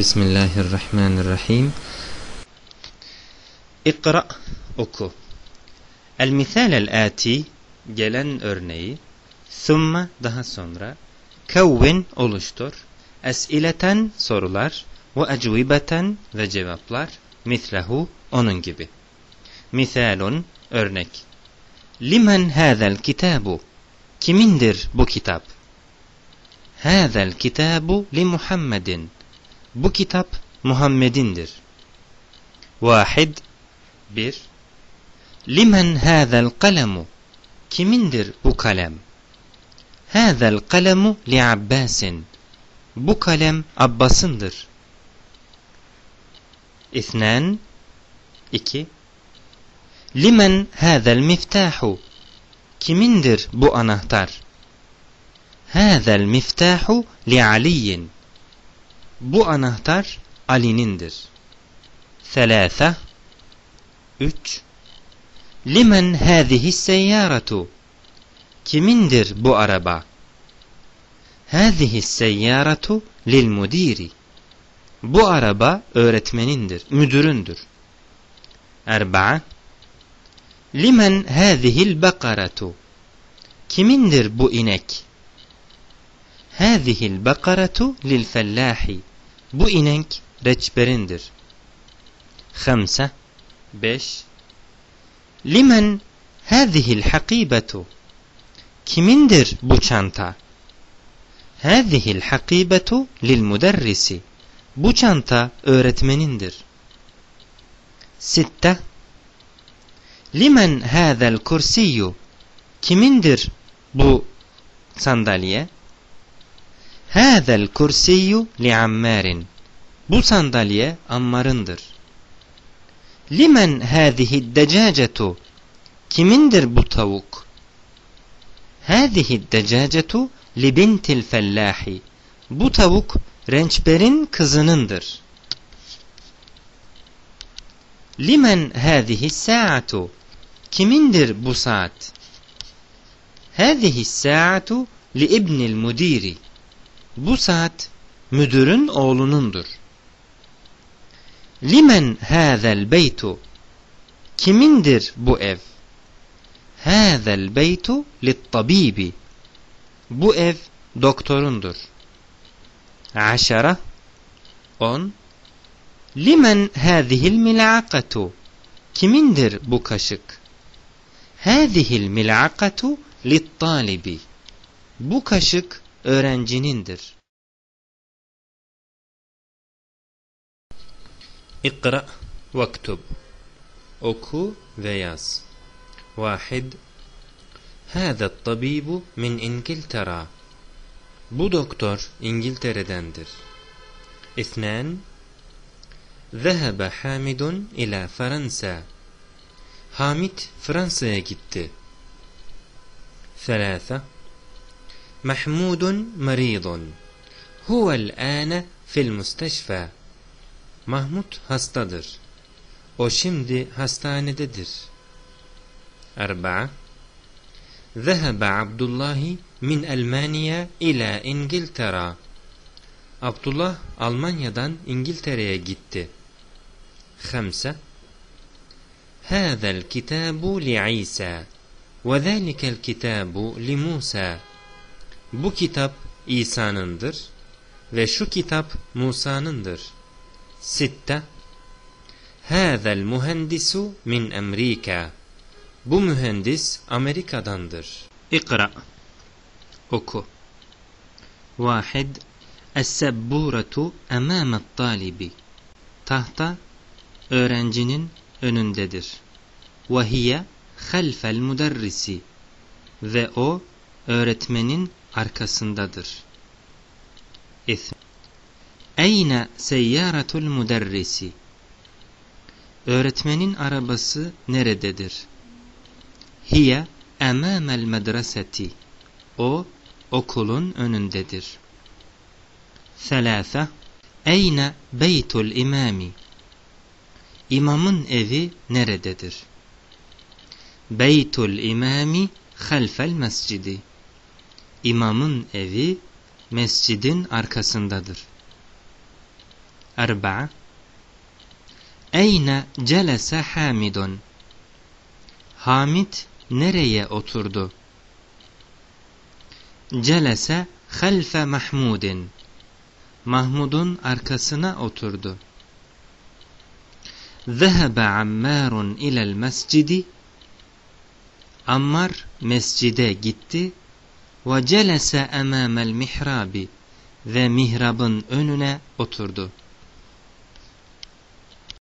Bismillahirrahmanirrahim. İkra oku. El misal el ati gelen örneği thumma daha sonra kevvin oluştur esileten sorular ve ecvibeten ve cevaplar mislehu onun gibi. Misalun örnek Limen hâzel kitabu Kimindir bu kitap? Hâzel kitabu li Muhammedin Bu kitap Muhammed'indir. Vahid bir Limen hâzel kalemu Kimindir bu kalem? Hâzel kalemu li Abbasin Bu kalem Abbas'ındır. İthnan iki Limen hâzel miftahu Kimindir bu anahtar? Hâzel miftahu li Aliyin Bu anahtar Ali'nindir. Selâse Üç Limen hâzihi seyyâratu Kimindir bu araba? Hâzihi seyyâratu lil mudiri Bu araba öğretmenindir, müdüründür. Erba'a Limen hâzihil bekaratu Kimindir bu inek? Hâzihil bekaratu lil fellâhi Bu inek reçberindir. Hamse Beş Limen hâzihil hakibetu Kimindir bu çanta? Hâzihil hakibetu lil muderrisi Bu çanta öğretmenindir. Sitte Limen hâzel kursiyyu Kimindir bu sandalye? هذا الكرسي لعمار بو ساندالية أمارندر لمن هذه الدجاجة؟ كمندر بو تاوك؟ هذه الدجاجة لبنت الفلاح بو تاوك رنشبرين كزنندر لمن هذه الساعة؟ كمندر بو ساعت؟ هذه الساعة لابن المدير. Bu saat müdürün oğlunundur. Limen hâzel beytu. Kimindir bu ev? Hâzel beytu lit tabibi. Bu ev doktorundur. Aşara 10 Limen hâzihil mil'akatu Kimindir bu kaşık? Hâzihil mil'akatu littalibi Bu kaşık öğrencinindir. İkra vaktub Oku ve yaz. Vahid Hâzâ tabibu min İngiltere Bu doktor İngiltere'dendir. İthnan Zehebe Hamidun ila Fransa. Hamid Fransa'ya gitti. Selasa. محمود مريض. هو الآن في المستشفى. محمود hastadır o şimdi hastanededir 4 ذهب عبد الله من ألمانيا إلى إنجلترا. عبد الله ألمانيا دان إنجلتريا gitti 5 هذا الكتاب لعيسى وذلك الكتاب لموسى. Bu kitap İsa'nındır ve şu kitap Musa'nındır. Sitte Hâzel mühendisu min Amerika Bu mühendis Amerika'dandır. İkra Oku Vahid Es-sebburetu emâmet talibi Tahta öğrencinin önündedir. Vahiye halfel müderrisi ve o öğretmenin arkasındadır. İth. Eyne seyyaratul müderrisi Öğretmenin arabası nerededir? Hiye emamel medreseti O okulun önündedir. Selâfe Eyne beytul imami İmamın evi nerededir? Beytul imami halfel mescidi. İmamın evi mescidin arkasındadır. Erba Eyne celese Hamidun Hamid nereye oturdu? Celese halfe Mahmudin Mahmud'un arkasına oturdu. Zehebe Ammarun ilel mescidi Ammar mescide gitti ve celese emamel mihrabi. Ve mihrabın önüne oturdu.